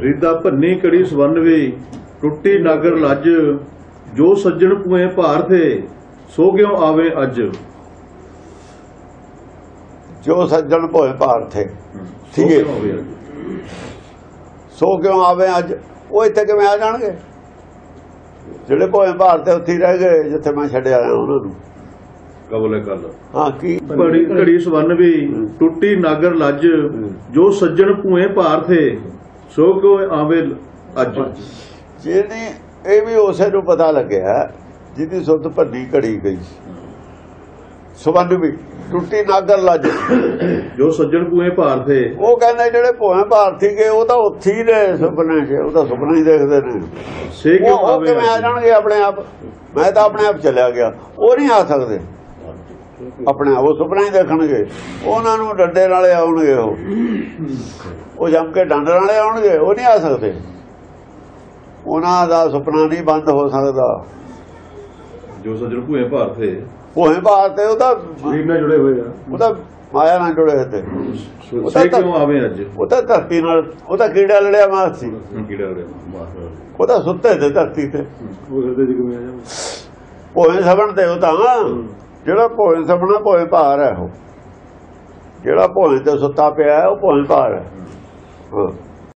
ਰੀਦਾ ਭੰਨੀ ਕੜੀ ਸਵੰਨਵੇ ਟੁੱਟੀ ਨਾਗਰ ਲੱਜ ਜੋ ਸੱਜਣ ਭੂਏ ਭਾਰ ਥੇ ਸੋ ਕਿਉ ਆਵੇ ਅੱਜ? ਜੋ ਸੱਜਣ ਭੋਏ ਭਾਰ ਥੇ ਸੋ ਠੀਕ। ਹੈ। ਸੋ ਕਿਉਂ ਆਵੇ ਅੱਜ? ਉਹ ਇੱਥੇ ਕਿਵੇਂ ਆ ਜਾਣਗੇ? ਜਿਹੜੇ ਭੋਏ ਭਾਰ ਤੇ ਉੱਥੇ ਰਹਿ ਗਏ ਜਿੱਥੇ ਮੈਂ ਛੱਡਿਆ ਆਇਆ ਉਹਨਾਂ ਨੂੰ। ਕਬਲੇ ਕਰ ਹਾਂ ਕੀ? ਬੜੀ ਘੜੀ ਸਵੰਨਵੇ ਟੁੱਟੀ ਨਾਗਰ ਲੱਜ ਜੋ ਸੱਜਣ ਭੂਏ ਭਾਰ ਥੇ ਸੋ ਕਿਉ ਆਵੇ ਅੱਜ? ਜਿਹਨੇ ਇਹ ਵੀ ਉਸੇ ਨੂੰ ਪਤਾ ਲੱਗਿਆ ਜਿਹਦੀ ਸੁੱਤ ਭੱਡੀ ਘੜੀ ਗਈ ਸੁਬੰਧ ਵੀ ਟੁੱਟੀ ਨਾਗਰ ਲੱਜ ਜੋ ਸੱਜਣ ਭੂਏ ਭਾਰ ਥੇ ਉਹ ਕਹਿੰਦੇ ਜਿਹੜੇ ਭੋਏ ਭਾਰਤੀ ਗਏ ਉਹ ਤਾਂ ਉੱਥੇ ਹੀ ਨੇ ਸੁਪਨੇ 'ਚ ਉਹ ਤਾਂ ਸੁਪਨਾ ਹੀ ਦੇਖਦੇ ਨੇ। ਸੇ ਕਿਉ ਆਵੇ ਕਿਵੇਂ ਆ? ਜਾਣਗੇ ਆਪਣੇ ਆਪ? ਮੈਂ ਤਾਂ ਆਪਣੇ ਆਪ ਚਲਿਆ ਗਿਆ ਉਹ ਨਹੀਂ ਆ ਸਕਦੇ। ਆਪਣੇ ਆਪ ਉਹ ਸੁਪਨਾ ਹੀ ਦੇਖਣਗੇ। ਉਹਨਾਂ ਨੂੰ ਡੰਡੇ ਨਾਲੇ ਆਉਣਗੇ ਉਹ। ਉਹ ਜੰਮ ਕੇ ਡੰਡ ਨਾਲੇ ਆਉਣਗੇ ਉਹ ਨਹੀਂ ਆ ਸਕਦੇ। ਉਹਨਾਂ ਦਾ ਸੁਪਨਾ ਨਹੀਂ ਬੰਦ ਹੋ ਸਕਦਾ। ਜੋ ਸੱਜਣ ਭੂਏ ਭਾਰ ਥੇ ਭੋਏ ਭਾਰ ਤੇ ਉਹਦਾ ਸਰੀਰ ਨਾਲ ਜੁੜੇ ਹੋਏ ਆ। ਉਹਦਾ ਮਾਇਆ ਨਾਲ ਜੁੜੇ ਹੋਏ ਤੇ। ਉਹ ਤਾਂ ਸੇ ਕਿਉਂ ਆਵੇ ਅੱਜ? ਉਹ ਤਾਂ ਧਰਤੀ ਨਾਲ ਉਹ ਤਾਂ ਕੀੜਾ ਲੜਿਆ ਮਾਸ ਸੀ। ਕੀੜਾ ਉੜਿਆ ਉਹ ਤਾਂ ਸੁੱਤੇ ਤੇ ਧਰਤੀ ਤੇ। ਉਹ ਹਿਰਦੇ ਕਿਵੇਂ ਆ ਜਾ ਭੋਏ ਸਬਣ ਤੇ ਉਹ ਤਾਂ। ਜਿਹੜਾ ਭੋਏ ਸਬਣਾ ਭੋਏ ਭਾਰ ਹੈ ਉਹ। ਜਿਹੜਾ ਭੋਏ ਤੇ ਸੁੱਤਾ ਪਿਆ ਉਹ ਭੋਏ ਭਾਰ ਹੈ।